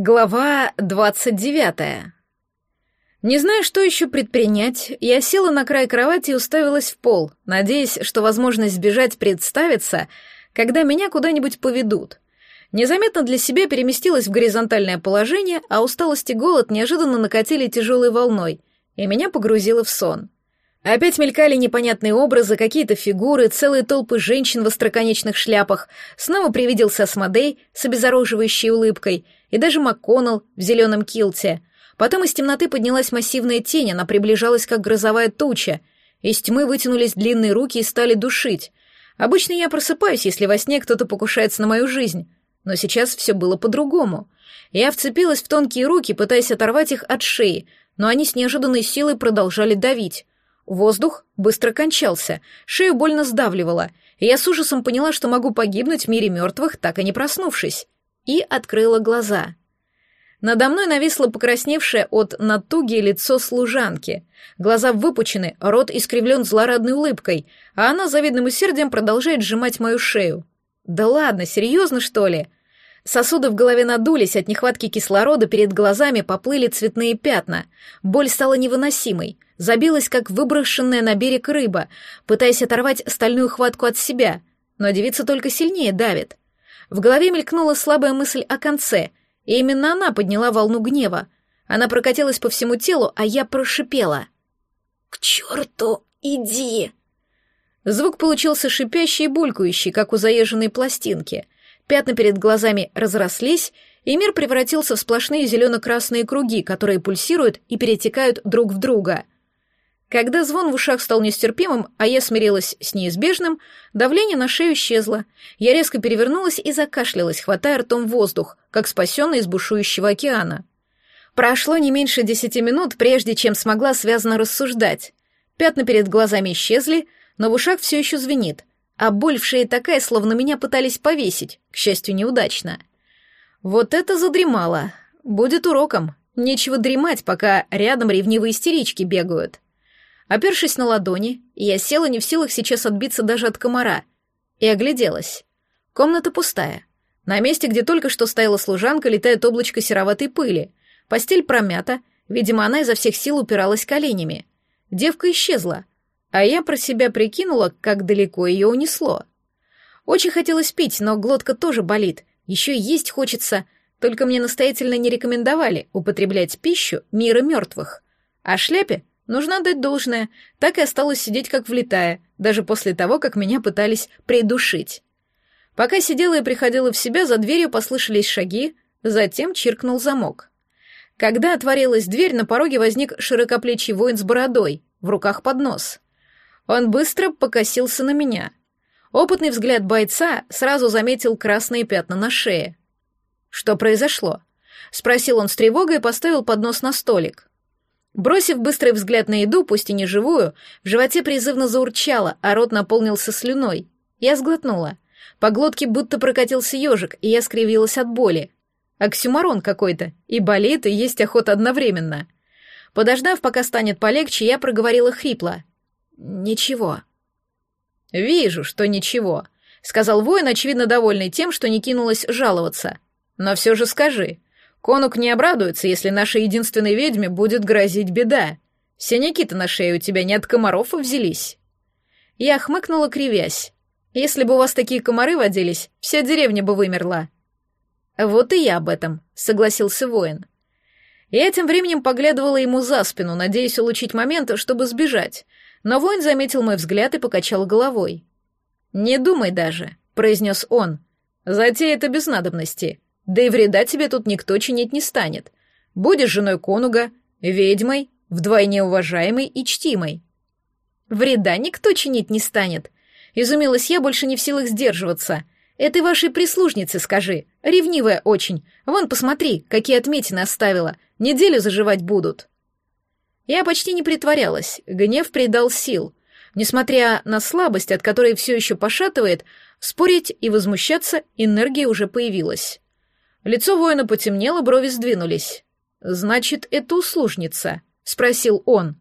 Глава двадцать девятая. Не зная, что еще предпринять, я села на край кровати и уставилась в пол, надеясь, что возможность сбежать представится, когда меня куда-нибудь поведут. Незаметно для себя переместилась в горизонтальное положение, а усталость и голод неожиданно накатили тяжелой волной, и меня погрузило в сон. Опять мелькали непонятные образы, какие-то фигуры, целые толпы женщин в остроконечных шляпах. Снова привиделся Асмодей с обезоруживающей улыбкой, и даже МакКоннелл в зеленом килте. Потом из темноты поднялась массивная тень, она приближалась, как грозовая туча. Из тьмы вытянулись длинные руки и стали душить. Обычно я просыпаюсь, если во сне кто-то покушается на мою жизнь. Но сейчас все было по-другому. Я вцепилась в тонкие руки, пытаясь оторвать их от шеи, но они с неожиданной силой продолжали давить. Воздух быстро кончался, шею больно сдавливало, и я с ужасом поняла, что могу погибнуть в мире мертвых, так и не проснувшись. И открыла глаза. Надо мной нависло покрасневшее от натуги лицо служанки. Глаза выпучены, рот искривлен злорадной улыбкой, а она завидным усердием продолжает сжимать мою шею. «Да ладно, серьезно, что ли?» Сосуды в голове надулись, от нехватки кислорода перед глазами поплыли цветные пятна. Боль стала невыносимой забилась, как выброшенная на берег рыба, пытаясь оторвать стальную хватку от себя, но девица только сильнее давит. В голове мелькнула слабая мысль о конце, и именно она подняла волну гнева. Она прокатилась по всему телу, а я прошипела. «К черту, иди!» Звук получился шипящий и булькающий, как у заезженной пластинки. Пятна перед глазами разрослись, и мир превратился в сплошные зелено-красные круги, которые пульсируют и перетекают друг в друга — когда звон в ушах стал нестерпимым, а я смирилась с неизбежным, давление на шею исчезло. Я резко перевернулась и закашлялась, хватая ртом воздух, как спасенный из бушующего океана. Прошло не меньше десяти минут, прежде чем смогла связно рассуждать. Пятна перед глазами исчезли, но в ушах все еще звенит, а боль в шее такая, словно меня пытались повесить, к счастью, неудачно. Вот это задремало. Будет уроком. Нечего дремать, пока рядом ревнивые истерички бегают. Опершись на ладони, я села не в силах сейчас отбиться даже от комара и огляделась. Комната пустая. На месте, где только что стояла служанка, летает облачко сероватой пыли. Постель промята, видимо, она изо всех сил упиралась коленями. Девка исчезла, а я про себя прикинула, как далеко ее унесло. Очень хотелось пить, но глотка тоже болит, еще и есть хочется, только мне настоятельно не рекомендовали употреблять пищу мира мертвых. А шляпе Нужно дать должное, так и осталось сидеть как влетая, даже после того, как меня пытались придушить. Пока сидела и приходила в себя, за дверью послышались шаги, затем чиркнул замок. Когда отворилась дверь, на пороге возник широкоплечий воин с бородой, в руках поднос. Он быстро покосился на меня. Опытный взгляд бойца сразу заметил красные пятна на шее. «Что произошло?» — спросил он с тревогой и поставил поднос на столик. Бросив быстрый взгляд на еду, пусть и не живую, в животе призывно заурчало, а рот наполнился слюной. Я сглотнула. По глотке будто прокатился ежик, и я скривилась от боли. Оксюмарон какой-то, и болит, и есть охота одновременно. Подождав, пока станет полегче, я проговорила хрипло. «Ничего». «Вижу, что ничего», — сказал воин, очевидно довольный тем, что не кинулась жаловаться. «Но все же скажи, Конук не обрадуется, если нашей единственной ведьме будет грозить беда. Синяки-то на шее у тебя не от комаров взялись. Я хмыкнула, кривясь. Если бы у вас такие комары водились, вся деревня бы вымерла. Вот и я об этом, согласился воин. Я тем временем поглядывала ему за спину, надеясь улучшить момент, чтобы сбежать, но воин заметил мой взгляд и покачал головой. «Не думай даже», — произнес он. «Затея это без надобности. Да и вреда тебе тут никто чинить не станет. Будешь женой конуга, ведьмой, вдвойне уважаемой и чтимой. Вреда никто чинить не станет. Изумилась я, больше не в силах сдерживаться. Этой вашей прислужнице скажи, ревнивая очень. Вон, посмотри, какие отметины оставила. Неделю заживать будут. Я почти не притворялась, гнев придал сил. Несмотря на слабость, от которой все еще пошатывает, спорить и возмущаться энергия уже появилась. Лицо воина потемнело, брови сдвинулись. «Значит, это услужница?» — спросил он.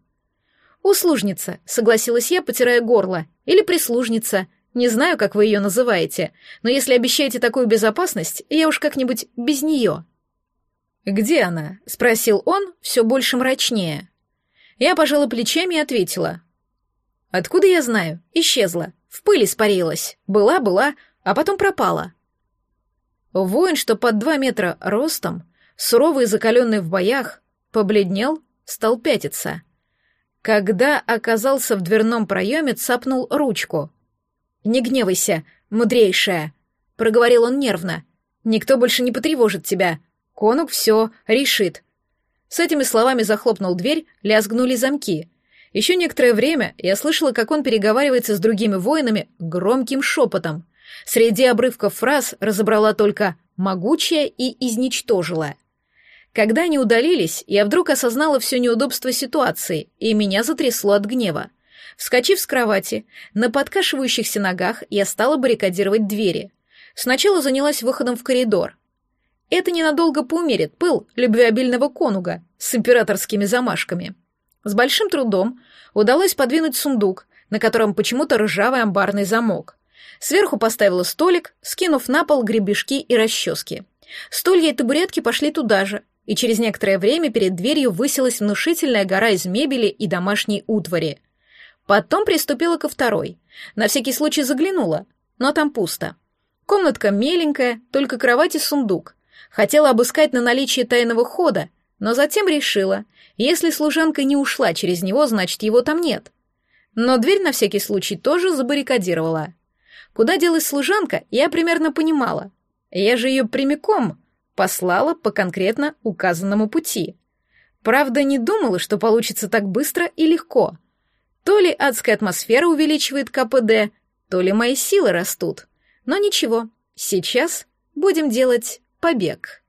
«Услужница», — согласилась я, потирая горло. «Или прислужница. Не знаю, как вы ее называете, но если обещаете такую безопасность, я уж как-нибудь без нее». «Где она?» — спросил он, все больше мрачнее. Я пожала плечами и ответила. «Откуда я знаю? Исчезла. В пыль испарилась. Была, была, а потом пропала». Воин, что под два метра ростом, суровый и закаленный в боях, побледнел, стал пятиться. Когда оказался в дверном проеме, цапнул ручку. «Не гневайся, мудрейшая», — проговорил он нервно. «Никто больше не потревожит тебя. Конук все решит». С этими словами захлопнул дверь, лязгнули замки. Еще некоторое время я слышала, как он переговаривается с другими воинами громким шепотом. Среди обрывков фраз разобрала только «могучая» и «изничтожила». Когда они удалились, я вдруг осознала все неудобство ситуации, и меня затрясло от гнева. Вскочив с кровати, на подкашивающихся ногах я стала баррикадировать двери. Сначала занялась выходом в коридор. Это ненадолго поумерит пыл любвеобильного конуга с императорскими замашками. С большим трудом удалось подвинуть сундук, на котором почему-то ржавый амбарный замок. Сверху поставила столик, скинув на пол гребешки и расчески. Стулья и табуретки пошли туда же, и через некоторое время перед дверью высилась внушительная гора из мебели и домашней утвари. Потом приступила ко второй. На всякий случай заглянула, но там пусто. Комнатка меленькая, только кровать и сундук. Хотела обыскать на наличие тайного хода, но затем решила, если служанка не ушла через него, значит, его там нет. Но дверь на всякий случай тоже забаррикадировала. Куда делась служанка, я примерно понимала. Я же ее прямиком послала по конкретно указанному пути. Правда, не думала, что получится так быстро и легко. То ли адская атмосфера увеличивает КПД, то ли мои силы растут. Но ничего, сейчас будем делать побег.